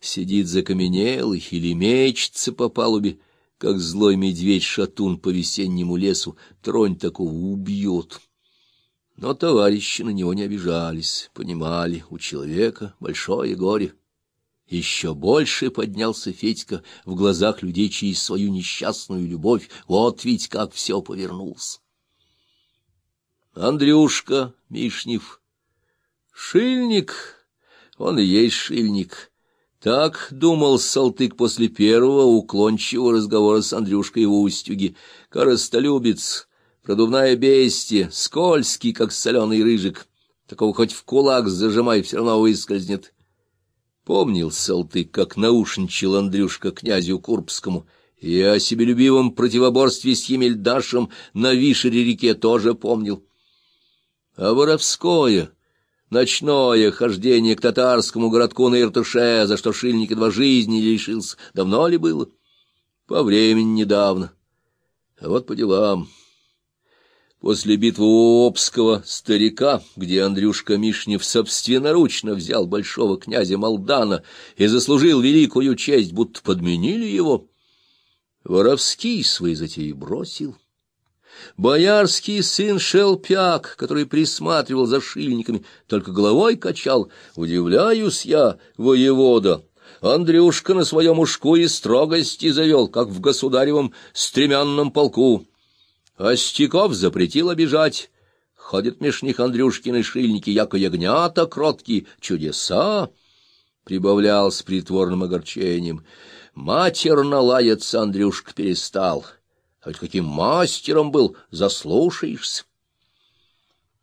сидит закаменелый или мечется по палубе, как злой медведь-шатун по весеннему лесу, тронь такого убьет. Но товарищи на него не обижались, понимали, у человека большое горе. Еще больше поднялся Федька в глазах людей через свою несчастную любовь. Вот ведь как все повернулось. Андрюшка Мишнев. Шильник, он и есть шильник. Так думал Салтык после первого уклончивого разговора с Андрюшкой в Устюге. Коростолюбец, продувная бестия, скользкий, как соленый рыжик. Такого хоть в кулак зажимай, все равно выскользнет. Помнил Салтык, как наушничал Андрюшка князю Курбскому, и о себелюбивом противоборстве с Емельдашем на Вишере-реке тоже помнил. А воровское, ночное хождение к татарскому городку на Иртыше, за что Шильник едва жизни лишился, давно ли было? По времени недавно. А вот по делам... После битвы у Обского старика, где Андрюшка Мишнев собственноручно взял большого князя Молдана и заслужил великую честь, будто подменили его, воровский свои затеи бросил. Боярский сын Шелпяк, который присматривал за шильниками, только головой качал. Удивляюсь я, воевода, Андрюшка на своем ушку и строгости завел, как в государевом стремянном полку. Остяков запретил обижать. Ходят меж них Андрюшкины шильники, яко ягнята кроткие, чудеса, — прибавлял с притворным огорчением. Матерно лаяться Андрюшка перестал. Ведь каким мастером был, заслушаешься.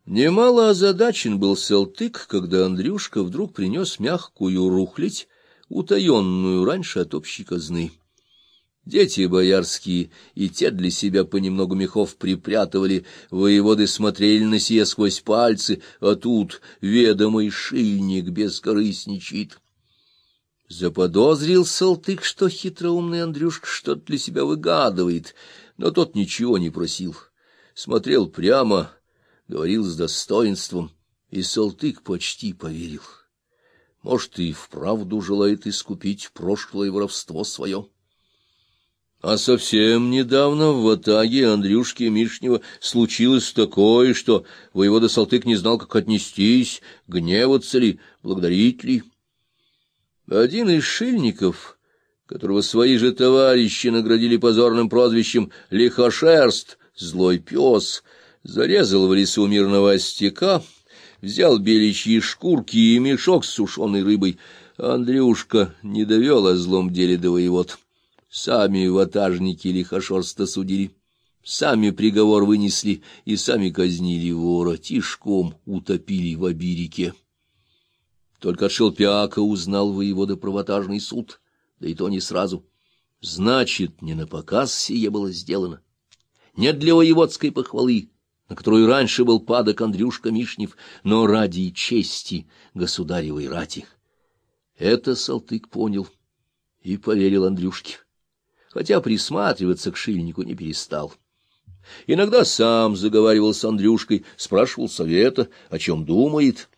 Немало озадачен был Селтык, когда Андрюшка вдруг принес мягкую рухлядь, утаенную раньше от общей казны. Дети боярские и те для себя понемногу мехов припрятывали, воеводы смотрели на сие сквозь пальцы, а тут ведомый шильник бескорыстничает. Заподозрил Салтык, что хитроумный Андрюшка что-то для себя выгадывает, но тот ничего не просил. Смотрел прямо, говорил с достоинством, и Салтык почти поверил. Может, и вправду желает искупить прошлое воровство свое. А совсем недавно в Ватаге Андрюшки Мишнева случилось такое, что воевода Салтык не знал, как отнестись, гневаться ли, благодарить ли. Один из шильников, которого свои же товарищи наградили позорным прозвищем «Лихошерст», «Злой пес», зарезал в лесу мирного остяка, взял беличьи шкурки и мешок с сушеной рыбой. Андрюшка не довел о злом деле до воевод. Сами ватажники лихошерста судили, сами приговор вынесли и сами казнили вора, тишком утопили в обирике. Только от Шелпяка узнал воевода про ватажный суд, да и то не сразу. Значит, не на показ сие было сделано, не для воеводской похвалы, на которую раньше был падок Андрюшка Мишнев, но ради чести государевой рати. Это Салтык понял и поверил Андрюшке хотя присматриваться к шильнику не перестал. Иногда сам заговаривал с Андрюшкой, спрашивал совета, о чем думает.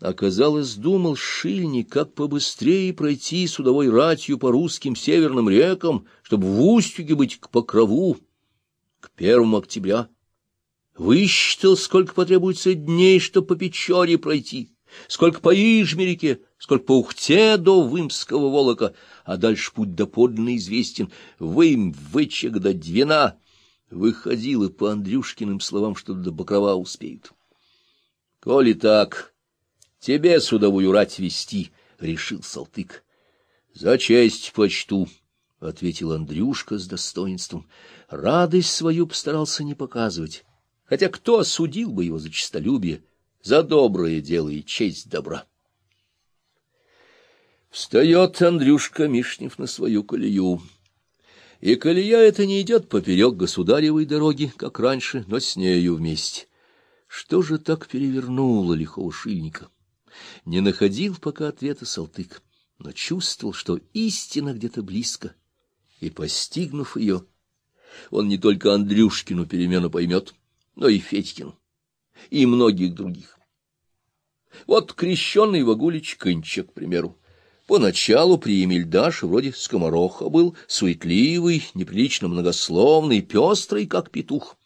Оказалось, думал шильник, как побыстрее пройти судовой ратью по русским северным рекам, чтобы в Устюге быть к Покрову, к первому октября. Высчитал, сколько потребуется дней, чтобы по Печоре пройти, сколько по Ижмерике, сколько по Ухте до Вымского Волока, а дальше путь доподлинно известен. Вым, Вычек до Двина. Выходило по Андрюшкиным словам, что до Покрова успеют. — Коли так, тебе судовую рать вести, — решил Салтык. — За честь почту, — ответил Андрюшка с достоинством. Радость свою постарался не показывать, хотя кто осудил бы его за честолюбие, за доброе дело и честь добра. Встает Андрюшка Мишнев на свою колею. И колея эта не идет поперек государевой дороги, как раньше, но с нею вместе. Что же так перевернуло лихого шильника? Не находил пока ответа Салтык, но чувствовал, что истина где-то близко. И, постигнув ее, он не только Андрюшкину перемену поймет, но и Федькину, и многих других. Вот крещеный Вагулич Кынча, к примеру. Поначалу при Емельдаше вроде скомороха был, суетливый, неприлично многословный, пестрый, как петух.